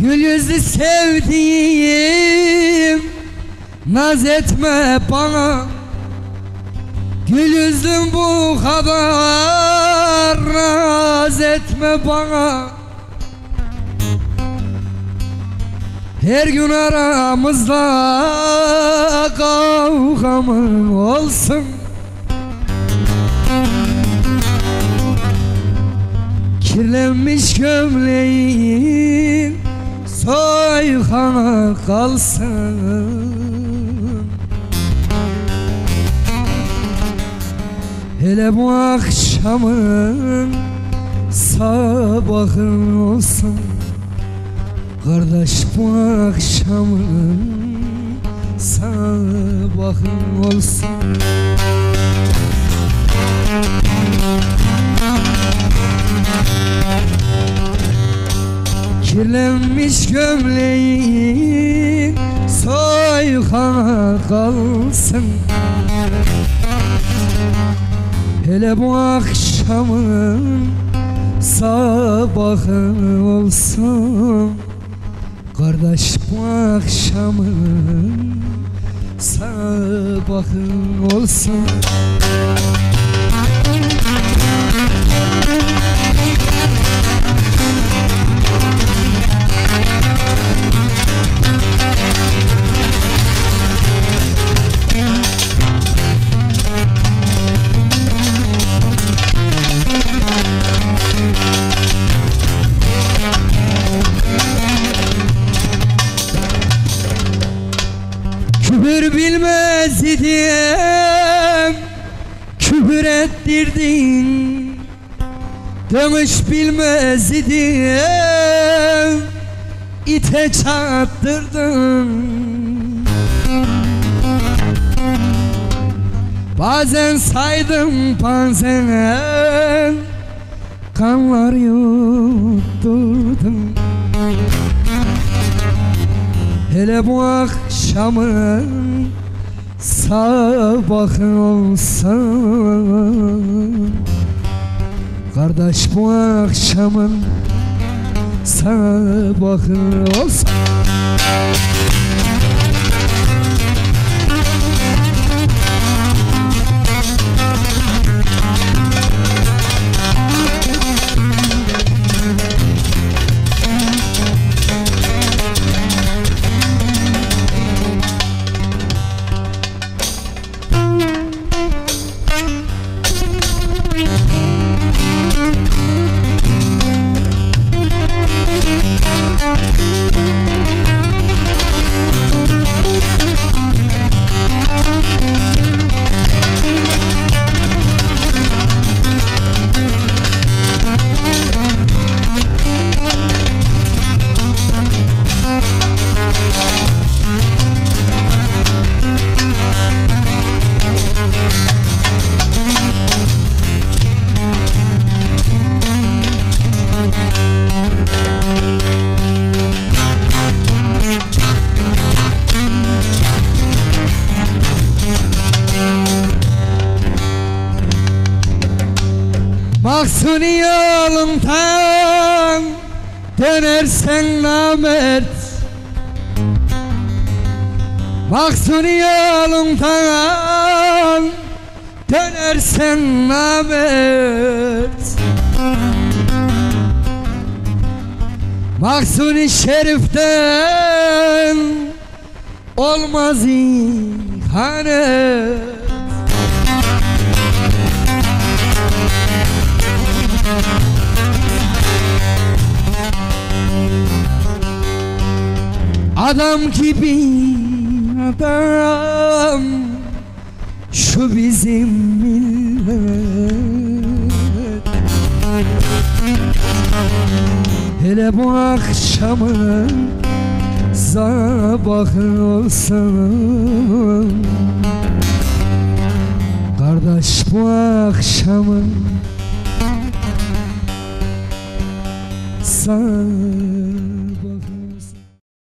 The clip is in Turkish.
Gül sevdiğim Naz etme bana. Gül bu kadar Naz etme bana. Her gün aramızda kavga mı olsun. Kirlenmiş gömleğin soykana kalsın. Hele bu akşamın sabahın olsun Kardeş bu akşamın sabahın olsun. Kirlenmiş gömleği soykana kalsın. Hele bu akşamın sabahı olsun Kardeş bu akşamın sabahı olsun bilmez idim Küfür ettirdin. Demiş bilmez idim İte çattırdın Bazen saydım bazen Kanlar yutturdum Hele bu akşamın sabahı olsun. Kardeş bu akşamın sabahı olsun Maksuni yolundan dönersen namert. Maksuni yolundan dönersen namert. Maksuni şeriften olmaz ihanet Adam gibi adam Şu bizim millet. Hele bu akşamın sabahı olsun Kardeş bu akşamın sabahı